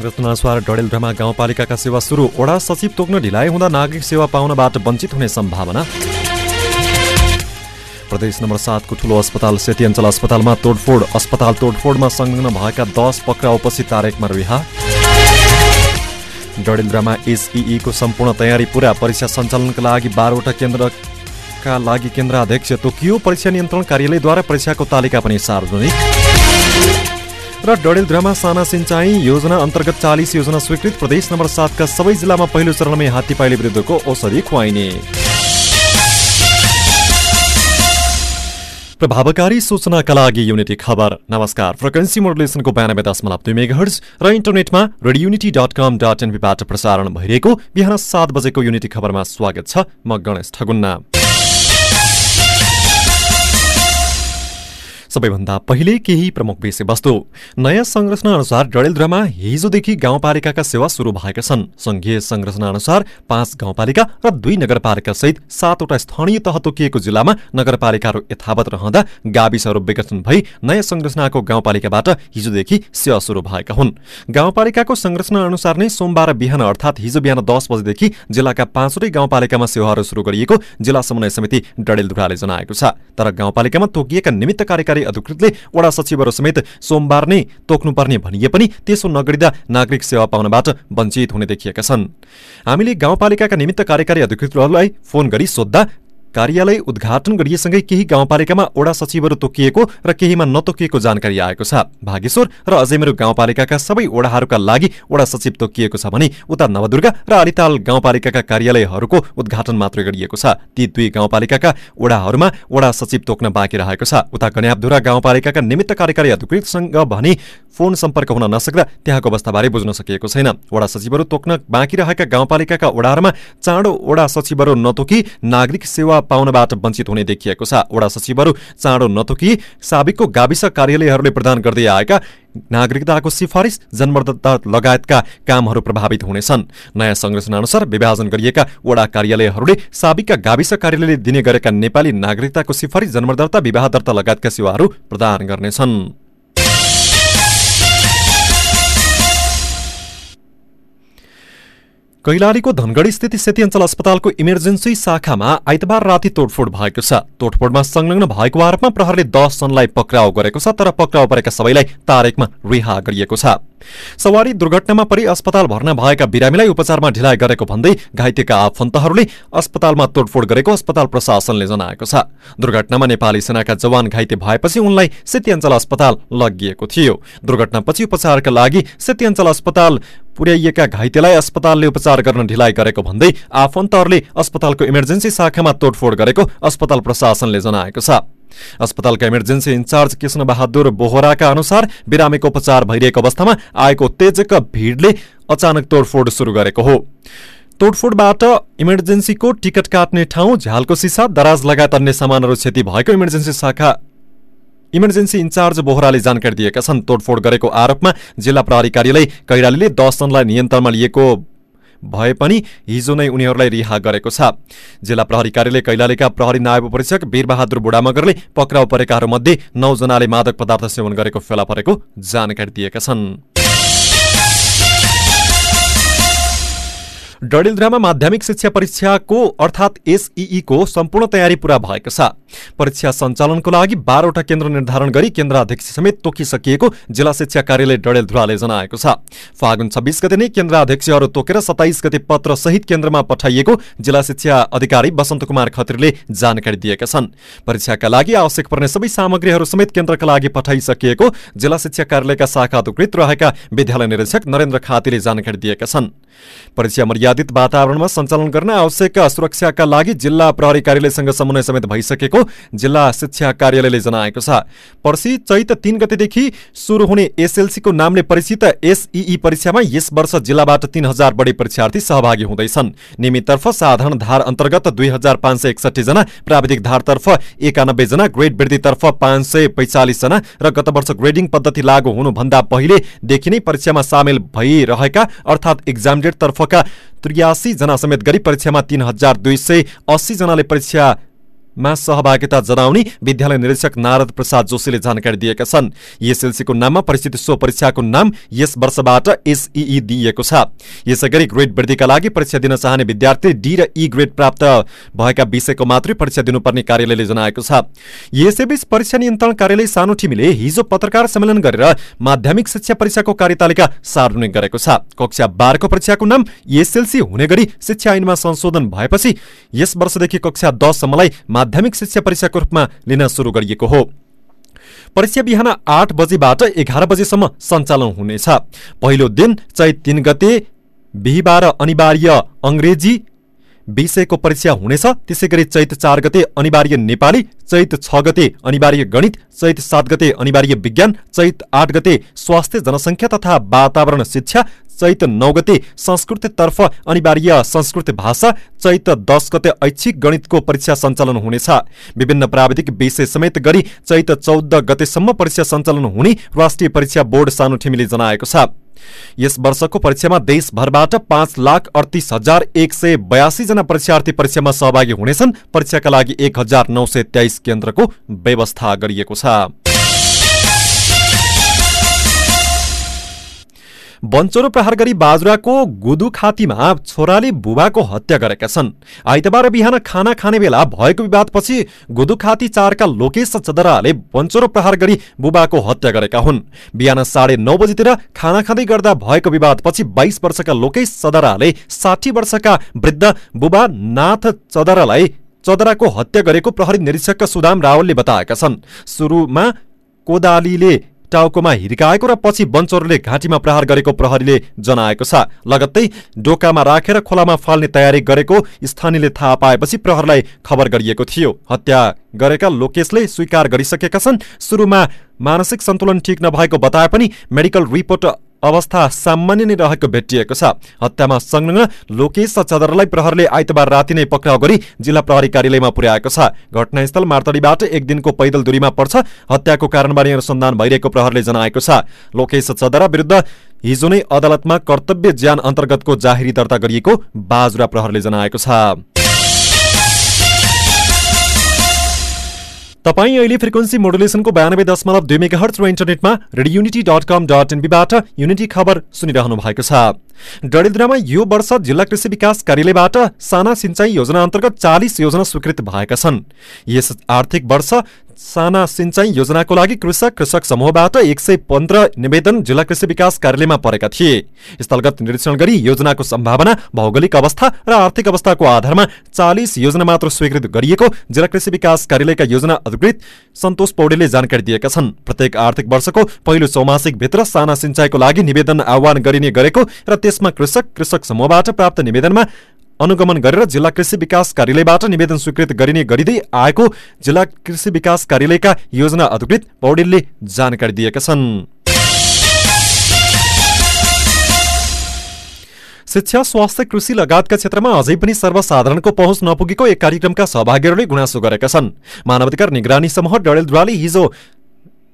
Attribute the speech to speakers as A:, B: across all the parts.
A: संरचनाअनुसार डडेलधुरामा गाउँपालिकाका सेवा सुरु। वडा सचिव तोक्न ढिलाइ हुँदा नागरिक सेवा पाउनबाट वञ्चित हुने सम्भावना। प्रदेश नम्बर सातको ठुलो अस्पताल सेती अञ्चल अस्पतालमा तोडफोड। अस्पताल तोडफोडमा संलग्न भएका दस पक्राउपछि तारेकमा रिहा। डडेलधुरामा एसइईको सम्पूर्ण तयारी पुरा। परीक्षा सञ्चालनका लागि बाह्रवटा केन्द्रका लागि केन्द्राध्यक्ष तोकियो। परीक्षा नियन्त्रण कार्यालयद्वारा परीक्षाको तालिका पनि सार्वजनिक। र डडेलधुरामा साना सिंचाई योजना अन्तर्गत चालिस योजना स्वीकृत। प्रदेश नम्बर सातका सबै जिल्लामा पहिलो चरणमै हात्तीपाइले विरुद्धको औषधि खुवाइने। प्रभावकारी सूचनाका लागि युनिटी खबर। नमस्कार। फ्रिक्वेन्सी मोडुलेसनको बयानब्बे दशमलव दुई मेगाहर्ज र इन्टरनेटमा रेडियुनिटी डट कम डट एनपीबाट प्रसारण भइरहेको बिहान सात बजेको युनिटी खबरमा स्वागत छ म गणेश ठगुन्ना। सबैभन्दा पहिले केही प्रमुख विषयवस्तु। नयाँ संरचना अनुसार डडेलधुरामा हिजोदेखि गाउँपालिकाका सेवा सुरु भएका छन्। संघीय संरचना अनुसार पाँच गाउँपालिका र दुई नगरपालिका सहित सातवटा स्थानीय तह तोकिएको जिल्लामा नगरपालिकाहरू यथावत रहँदा गाविसहरू विघटन भई नयाँ संरचनाको गाउँपालिकाबाट हिजोदेखि सेवा सुरु भएका हुन्। गाउँपालिकाको संरचना अनुसार नै सोमबार बिहान अर्थात् हिजो बिहान दस बजेदेखि जिल्लाका पाँचवटै गाउँपालिकामा सेवाहरू सुरु गरिएको जिल्ला समन्वय समिति डडेलधुराले जनाएको छ। तर गाउँपालिकामा तोकिएका निमित्त कार्यकारी सरकारी अधिकृतले वडा सचिवहरू समेत सोमबार नै तोक्नुपर्ने भनिए पनि त्यसो नगरिँदा नागरिक सेवा पाउनबाट वञ्चित हुने देखिएका छन्। हामीले गाउँपालिकाका निमित्त कार्यकारी अधिकृतहरूलाई फोन गरी सोद्धा कार्यालय उद्घाटन गरिएसँगै केही गाउँपालिकामा ओडा सचिवहरू तोकिएको र केहीमा नतोकिएको जानकारी आएको छ। भागेश्वर र अजयमेरु गाउँपालिकाका सबै ओडाहरूका लागि ओडा सचिव तोकिएको छ भने उता नवदुर्गा र अलिताल गाउँपालिकाका कार्यालयहरूको उद्घाटन मात्रै गरिएको छ। ती दुई गाउँपालिकाका ओडाहरूमा ओडा सचिव तोक्न बाँकी रहेको छ। उता कन्यापधुरा गाउँपालिकाका निमित्त कार्यकारी अधिकृतसँग भने फोन सम्पर्क हुन नसक्दा त्यहाँको अवस्थाबारे बुझ्न सकिएको छैन। वडा सचिवहरू तोक्न बाँकी रहेका गाउँपालिकाका ओडाहरूमा चाँडो ओडा सचिवहरू नतोकी नागरिक सेवा पाउनबाट वञ्चित हुने देखिएको छ। वडा सचिवहरू चाँडो नतोकी साबिकको गाविस कार्यालयहरूले प्रदान गर्दै आएका नागरिकताको सिफारिस जन्मदत्ता लगायतका कामहरू प्रभावित हुनेछन्। नयाँ संरचना अनुसार विभाजन गरिएका वडा कार्यालयहरूले साबिकका गाविस कार्यालयले दिने गरेका नेपाली नागरिकताको सिफारिस जन्मदर्ता विवाह दर्ता लगायतका सेवाहरू प्रदान गर्नेछन्। कैलालीको धनगढी स्थित सेती अञ्चल अस्पतालको इमर्जेन्सी शाखामा आइतबार राति तोडफोड भएको छ। तोडफोडमा संलग्न भएको आरोपमा प्रहरले दसजनालाई पक्राउ गरेको छ तर पक्राउ परेका सबैलाई तारेकमा रिहा गरिएको छ। सवारी दुर्घटनामा परि अस्पताल भर्ना भएका बिरामीलाई उपचारमा ढिलाइ गरेको भन्दै घाइतेका आफन्तहरूले अस्पतालमा तोडफोड गरेको अस्पताल प्रशासनले जनाएको छ। दुर्घटनामा नेपाली सेनाका जवान घाइते भएपछि उनलाई सेती अञ्चल अस्पताल लगिएको थियो। दुर्घटनापछि उपचारका लागि सेती अञ्चल अस्पताल पुर्याइएका घाइतेलाई अस्पतालले उपचार गर्न ढिलाइ गरेको भन्दै आफन्तहरूले अस्पतालको इमर्जेन्सी शाखामा तोडफोड गरेको अस्पताल प्रशासनले जनाएको छ। अस्पतालका emergency in charge Krishna Bahadur बोहराका अनुसार बिरामीको उपचार भइरहेको अवस्थामा आएको तेजक भिडले अचानक तोडफोड सुरु गरेको हो। तोडफोडबाट इमर्जेन्सीको टिकट काट्ने ठाउँ झ्यालको सिसा दराज लगायत अन्य सामानहरू क्षति भएको इमर्जेन्सी शाखा इमर्जेन्सी इन्चार्ज बोहराले जानकारी दिएका छन्। तोडफोड गरेको आरोपमा जिल्ला प्रहरी कार्यालय कैरालीले दसजनालाई नियन्त्रणमा लिएको भए पनि हिजो नै उनीहरूलाई रिहा गरेको छ। जिल्ला प्रहरी कार्यालय कैलालीका प्रहरी नायब परीक्षक वीरबहादुर बुढामगरले पक्राउ परेकाहरूमध्ये नौजनाले मादक पदार्थ सेवन गरेको फेला परेको जानकारी दिएका छन्। डडेलधुरामा माध्यमिक शिक्षा परीक्षाको अर्थात् एसईईको सम्पूर्ण तयारी पूरा भएको छ। परीक्षा सञ्चालनको लागि बाह्रवटा केन्द्र निर्धारण गरी केन्द्राध्यक्ष समेत तोकिसकिएको जिल्ला शिक्षा कार्यालय डडेलधुराले जनाएको छ। फागुन छब्बिस गते नै केन्द्राध्यक्षहरू तोकेर सत्ताइस गते पत्र सहित केन्द्रमा पठाइएको जिल्ला शिक्षा अधिकारी वसन्त कुमार खत्रीले जानकारी दिएका छन्। परीक्षाका लागि आवश्यक पर्ने सबै सामग्रीहरू समेत केन्द्रका लागि पठाइसकिएको जिल्ला शिक्षा कार्यालयका शाखा अधिकृत रहेका विद्यालय निरीक्षक नरेन्द्र खातीले जानकारी दिएका छन्। परीक्षा मर्यादित वातावरणमा सञ्चालन गर्न आवश्यक सुरक्षाका लागि जिल्ला प्रहरी कार्यालयसँग समन्वय समेत भइसकेको जिल्ला शिक्षा कार्यालयले जनाएको छ। पर्सि चैत तीन गतेदेखि सुरु हुने एसएलसीको नामले परिचित एसईई परीक्षामा यस वर्ष जिल्लाबाट तीन हजार बढी परीक्षार्थी सहभागी हुँदैछन्। नियमिततर्फ साधारण धार अन्तर्गत दुई हजार पाँच सय एकसठी जना प्राविधिक धारतर्फ एकानब्बे जना ग्रेड वृद्धितर्फ पाँच सय पैँचालिस जना र गत वर्ष ग्रेडिङ पद्धति लागू हुनुभन्दा पहिलेदेखि नै परीक्षामा सामेल भइरहेका अर्थात् इक्जाम डेटतर्फका त्रियासी जना समेत गरी परीक्षामा तीन हज़ार दुई सय अस्सी जना परीक्षा मा सहभागिता जनाउने विद्यालय निरीक्षक नारद प्रसाद जोशीले जानकारी दिएका छन्। एसएलसीको नाममा परिचित सो परीक्षाको नाम यस वर्षबाट एसईई दिइएको छ। यसै गरी ग्रेड वृद्धिका लागि परीक्षा दिन चाहने विद्यार्थी डी र ई ग्रेड प्राप्त भएका विषयको मात्रै परीक्षा दिनुपर्ने कार्यालयले जनाएको छ। यसैबीच परीक्षा नियन्त्रण कार्यालय सानो ठिमीले हिजो पत्रकार सम्मेलन गरेर माध्यमिक शिक्षा परीक्षाको कार्यतालिका सार्वजनिक गरेको छ। कक्षा बाह्रको परीक्षाको नाम एसएलसी हुने गरी शिक्षा ऐनमा संशोधन भएपछि यस वर्षदेखि कक्षा दससम्मलाई माध्यमिक शिक्षा परीक्षाको रूपमा लिन सुरु गरिएको हो। परीक्षा बिहान आठ बजेबाट एघार बजेसम्म सञ्चालन हुनेछ। पहिलो दिन चैत तिन गते बिहिबार अनिवार्य अङ्ग्रेजी विषयको परीक्षा हुनेछ। त्यसै गरी चैत चार गते अनिवार्य नेपाली चैत छ गते अनिवार्य गणित चैत सात गते अनिवार्य विज्ञान चैत आठ गते स्वास्थ्य जनसङ्ख्या तथा वातावरण शिक्षा चैत नौ गते संस्कृतितर्फ अनिवार्य संस्कृत भाषा चैत दस गते ऐच्छिक गणितको परीक्षा सञ्चालन हुनेछ। विभिन्न प्राविधिक विषय समेत गरी चैत चौध गतेसम्म परीक्षा सञ्चालन हुने राष्ट्रिय परीक्षा बोर्ड सानो ठिमीले जनाएको छ। यस वर्षको परीक्षामा देशभरबाट पाँच लाख अडतिस हजार एक सय बयासी जना परीक्षार्थी परीक्षामा सहभागी हुनेछन्। परीक्षाका लागि एक हजार नौ सय तेइस केन्द्रको व्यवस्था गरिएको छ। बन्चरो प्रहार गरी बाजुराको गुदुखातीमा छोराले बुबाको हत्या गरेका छन्। आइतबार बिहान खाना खाने बेला भएको विवादपछि गुदुखाती चारका लोकेश चदराले बन्चरो प्रहार गरी बुबाको हत्या गरेका हुन्। बिहान साढे नौ बजीतिर खाना खाँदै गर्दा भएको विवादपछि बाइस वर्षका लोकेश चदराले साठी वर्षका वृद्ध बुबा नाथ चदरालाई चदराको हत्या गरेको प्रहरी निरीक्षक सुदाम रावलले बताएका छन्। सुरुमा कोदालीले टाउकोमा हिर्काएको र पछि बन्चोरले घाँटीमा प्रहार गरेको प्रहरीले जनाएको छ। लगत्तै डोकामा राखेर खोलामा फाल्ने तयारी गरेको स्थानीयले थाहा पाएपछि प्रहरलाई खबर गरिएको थियो। हत्या गरेका लोकेशले स्वीकार गरिसकेका छन्। सुरुमा मानसिक सन्तुलन ठिक नभएको बताए पनि मेडिकल रिपोर्ट अवस्था सामान्य नै रहेको भेटिएको छ। हत्यामा संलग्न लोकेश चदरलाई प्रहरले आइतबार राति नै पक्राउ गरी जिल्ला प्रहरी कार्यालयमा पुर्याएको छ। घटनास्थल मार्तडीबाट एक दिनको पैदल दूरीमा पर्छ। हत्याको कारणबारे अनुसन्धान भइरहेको प्रहरले जनाएको छ। लोकेश चदरा विरुद्ध हिजो नै अदालतमा कर्तव्य ज्यान अन्तर्गतको जाहेरी दर्ता गरिएको बाजुरा प्रहरले जनाएको छ। तपाईँ अहिले फ्रिक्वेन्सी मोडुलेसनको बयानब्बे दशमलव दुई मेगा हर्च र इन्टरनेटमा radio unity dot com dot एनबीबाट unity खबर सुनिरहनु भएको छ। डडेलधुरामा यो वर्ष जिल्ला कृषि विकास कार्यालयबाट साना सिंचाई योजना अन्तर्गत चालिस योजना स्वीकृत भएका छन्। यस आर्थिक वर्ष साना सिंचाई योजनाको लागि कृषक कृषक समूहबाट एक सय पन्ध्र निवेदन जिल्ला कृषि विकास कार्यालयमा परेका थिए। स्थलगत निरीक्षण गरी योजनाको सम्भावना भौगोलिक अवस्था र आर्थिक अवस्थाको आधारमा चालिस योजना मात्र स्वीकृत गरिएको जिल्ला कृषि विकास कार्यालयका योजना अधिकृत सन्तोष पौडेलले जानकारी दिएका छन्। प्रत्येक आर्थिक वर्षको पहिलो चौमासिक भित्र साना सिंचाईको लागि निवेदन आह्वान गरिने गरेको र त्यसमा कृषक कृषक समूहबाट प्राप्त निवेदनमा अनुगमन गरेर जिल्ला कृषि विकास कार्यालयबाट निवेदन स्वीकृत गरिने गरिँदै आएको जिल्ला कृषि विकास कार्यालयका योजना अधिकृत पौडेलले जानकारी दिएका छन्। शिक्षा स्वास्थ्य कृषि लगायतका क्षेत्रमा अझै पनि सर्वसाधारणको पहुँच नपुगेको एक कार्यक्रमका सहभागीहरूले गुनासो गरेका छन्। मानवाधिकार निगरानी समूह डडेलद्वाराले हिजो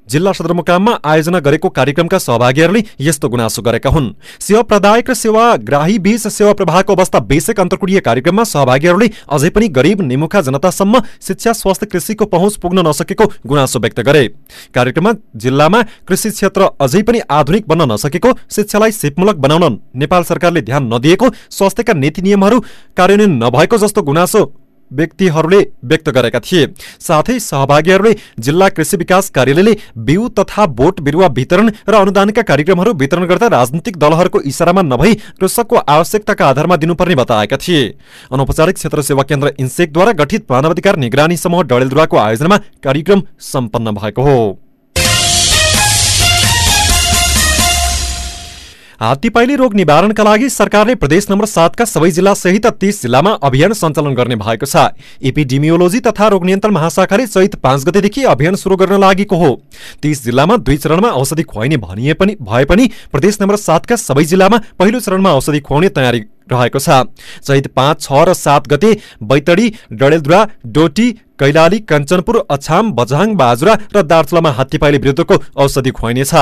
A: जिल्ला सदरमुकाममा आयोजना गरेको कार्यक्रमका सहभागीहरूले यस्तो गुनासो गरेका हुन्। सेवा प्रदायक र सेवाग्राही बीच सेवा प्रवाहको अवस्था बेसिक अन्तर्कुटीय कार्यक्रममा सहभागीहरूले अझै पनि गरिब निमुखा जनतासम्म शिक्षा स्वास्थ्य कृषिको पहुँच पुग्न नसकेको गुनासो व्यक्त गरे। कार्यक्रममा जिल्लामा कृषि क्षेत्र अझै पनि आधुनिक बन्न नसकेको शिक्षालाई सिपमूलक बनाउन नेपाल सरकारले ध्यान नदिएको स्वास्थ्यका नीति नियमहरू कार्यान्वयन नभएको जस्तो गुनासो व्यक्तिहरूले व्यक्त गरेका थिए। साथै सहभागीहरूले जिल्ला कृषि विकास कार्यालयले बिउ तथा बोट बिरुवा वितरण र अनुदानका कार्यक्रमहरू वितरण गर्दा राजनीतिक दलहरूको इसारामा नभई कृषकको आवश्यकताका आधारमा दिनुपर्ने बताएका थिए। अनौपचारिक क्षेत्र सेवा केन्द्र इन्सेकद्वारा गठित मानवाधिकार निगरानी समूह डडेलद्वाराको आयोजनामा कार्यक्रम सम्पन्न भएको हो। हात्तीपाइले रोग निवारणका लागि सरकारले प्रदेश नम्बर सातका सबै जिल्ला सहित तीस जिल्लामा अभियान सञ्चालन गर्ने भएको छ। एपिडिमियोलोजी तथा रोग नियन्त्रण महाशाखाले चैत पाँच गतेदेखि अभियान सुरु गर्न लागेको हो। तीस जिल्लामा दुई चरणमा औषधि खुवाइने भनिए पनि भए पनि प्रदेश नम्बर सातका सबै जिल्लामा पहिलो चरणमा औषधि खुवाउने तयारी रहेको छ। चैत पाँच छ र सात गते बैतडी डडेलधुरा डोटी कैलाली कञ्चनपुर अछाम बझाङ बाजुरा र दार्चुलामा हात्तीपाइले विरुद्धको औषधि खुवाइनेछ।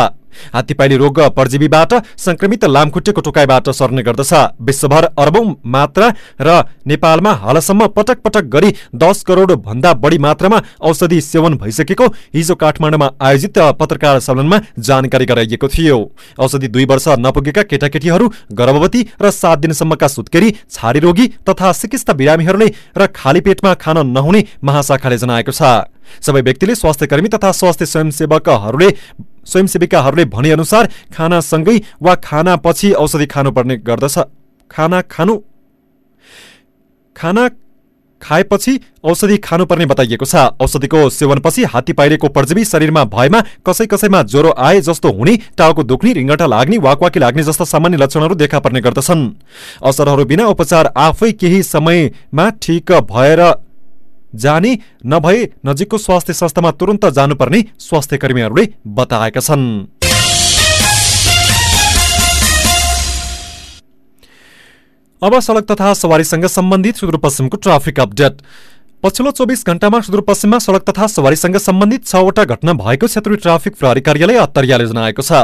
A: हात्तीपाइली रोग परजीवीबाट संक्रमित लामखुट्टेको टोकाइबाट सर्ने गर्दछ। विश्वभर अरबौं मात्रा र नेपालमा हालसम्म पटक पटक गरी दस करोड भन्दा बढी मात्रामा औषधि सेवन भइसकेको हिजो काठमाडौँमा आयोजित पत्रकार सम्मेलनमा जानकारी गराइएको थियो। औषधि दुई वर्ष नपुगेका केटाकेटीहरू गर्भवती र सात दिनसम्मका सुत्केरी छाडी रोगी तथा सिकिस्त बिरामीहरूले र खाली पेटमा खान नहुने महाशाखाले जनाएको छ। सबै व्यक्तिले स्वास्थ्य कर्मी तथा स्वास्थ्य स्वयंसेवकहरूले स्वयंसेविकाहरूले भनेअनुसार खानासँगै वा खानापछि औषधि खानुपर्ने गर्दछ। खाना खानु खाना खाएपछि औषधि खानुपर्ने बताइएको छ। औषधिको सेवनपछि हात्ती पाइरेको परजीवी शरीरमा भएमा कसै कसैमा ज्वरो आए जस्तो हुने टाउको दुख्ने रिङ्गटा लाग्ने वाकवाकी लाग्ने जस्ता सामान्य लक्षणहरू देखा पर्ने गर्दछन्। असरहरू बिना उपचार आफै केही समयमा ठिक भएर जाने नभए नजिकको स्वास्थ्य संस्थामा तुरन्त जानुपर्ने स्वास्थ्य कर्मीहरूले बताएका छन्। अब सड़क तथा सवारीसँग सम्बन्धित सुदूरपश्चिमको ट्राफिक अपडेट। पछिल्लो चौबिस घण्टामा सुदूरपश्चिममा सड़क तथा सवारीसँग सम्बन्धित छवटा घटना भएको क्षेत्रीय ट्राफिक प्रहरी कार्यालय अत्तरियाले जनाएको छ।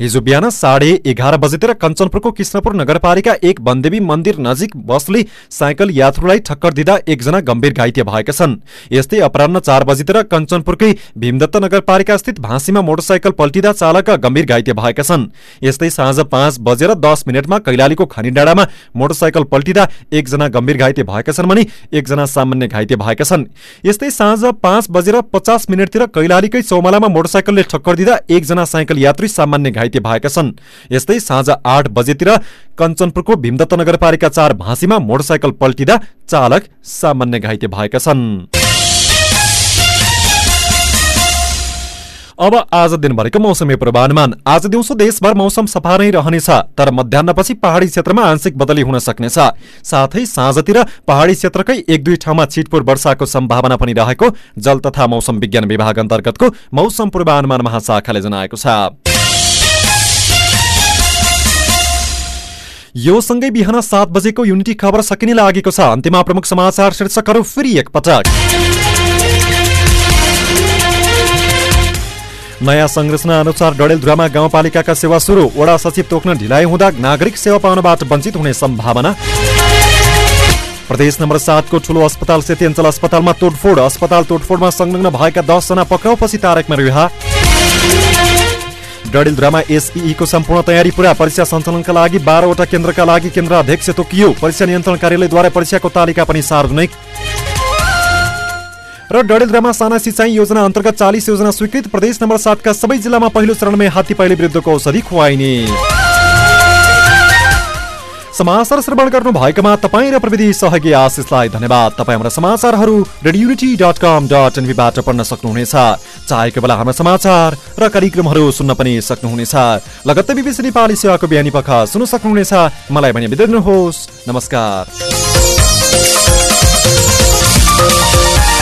A: हिजो बिहान साढे एघार बजेतिर कञ्चनपुरको कृष्णपुर नगरपालिका एक वनदेवी मन्दिर नजिक बसले साइकल यात्रुलाई ठक्कर दिँदा एकजना गम्भीर घाइते भएका छन्। यस्तै अपरान्न चार बजेतिर कञ्चनपुरकै भीमदत्त नगरपालिका स्थित भाँसीमा मोटरसाइकल पल्टिँदा चालक गम्भीर घाइते भएका छन्। यस्तै साँझ पाँच बजेर दस मिनटमा कैलालीको खानी डाँडामा मोटरसाइकल पल्टिँदा एकजना गम्भीर घाइते भएका छन् भने एकजना सामान्य घाइते भएका छन्। यस्तै साँझ पाँच बजेर पचास मिनटतिर कैलालीकै चौमालामा मोटरसाइकलले ठक्कर दिँदा एकजना साइकल यात्री सामान्य घाइते भएका छन्। यस्तै साँझ आठ बजेतिर कञ्चनपुरको भीमदत्त नगरपालिका चार भाँसीमा मोटरसाइकल पल्टिँदा चालक सामान्य घाइते भएका छन्। अब आज दिनभरिको मौसमी पूर्वानुमान। आज दिउँसो देशभर मौसम सफा नै रहनेछ तर मध्याहपछि पहाड़ी क्षेत्रमा आंशिक बदली हुन सक्नेछ। साथै साँझतिर पहाड़ी क्षेत्रकै एक दुई ठाउँमा छिटपुर वर्षाको सम्भावना पनि रहेको जल तथा मौसम विज्ञान विभाग अन्तर्गतको मौसम पूर्वानुमान महाशाखाले जनाएको छ। यो सँगै बिहान सात बजेको युनिटी खबर सकिने लागेको छ। अन्त्यमा प्रमुख समाचार शीर्षकहरू फेरि एकपटक। नयाँ संरचना अनुसार डडेलधुरामा गाउँपालिकाका सेवा सुरु। वडा सचिव तोक्न ढिलाइ हुँदा नागरिक सेवा पाउनबाट वञ्चित हुने सम्भावना। प्रदेश नम्बर सातको ठूलो अस्पताल सेती अञ्चल अस्पतालमा तोडफोड। अस्पताल तोडफोडमा संलग्न भएका दसजना पक्राउपछि तारकमा रिहा। डडेलधुरामा एसईको सम्पूर्ण तयारी पूरा। परीक्षा सञ्चालनका लागि बाह्रवटा केन्द्रका लागि केन्द्र अध्यक्ष तोकियो। परीक्षा नियन्त्रण कार्यालयद्वारा परीक्षाको तालिका पनि सार्वजनिक। र डडेलधुरामा साना सिंचाइ योजना अन्तर्गत चालिस योजना स्वीकृत। प्रदेश नम्बर सातका सबै जिल्लामा पहिलो चरणमै हात्ती पाइले विरुद्धको औषधि खुवाइने। समाचार श्रवण गर्नु भएकोमा तपाईँ र प्रविधि सहयोगी आशिषलाई धन्यवाद। तपाईँ हाम्रा समाचारहरू रेडियुनिटी डट कम डट एनबीबाट पढ्न सक्नुहुनेछ। चाहेको बेला हाम्रो समाचार र कार्यक्रमहरू सुन्न पनि सक्नुहुनेछ। लगत्तै बिबिसी नेपाली सेवाको बिहानी पख सुन्न सक्नुहुनेछ। मलाई भने बिर्नुहोस् नमस्कार।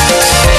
A: Thank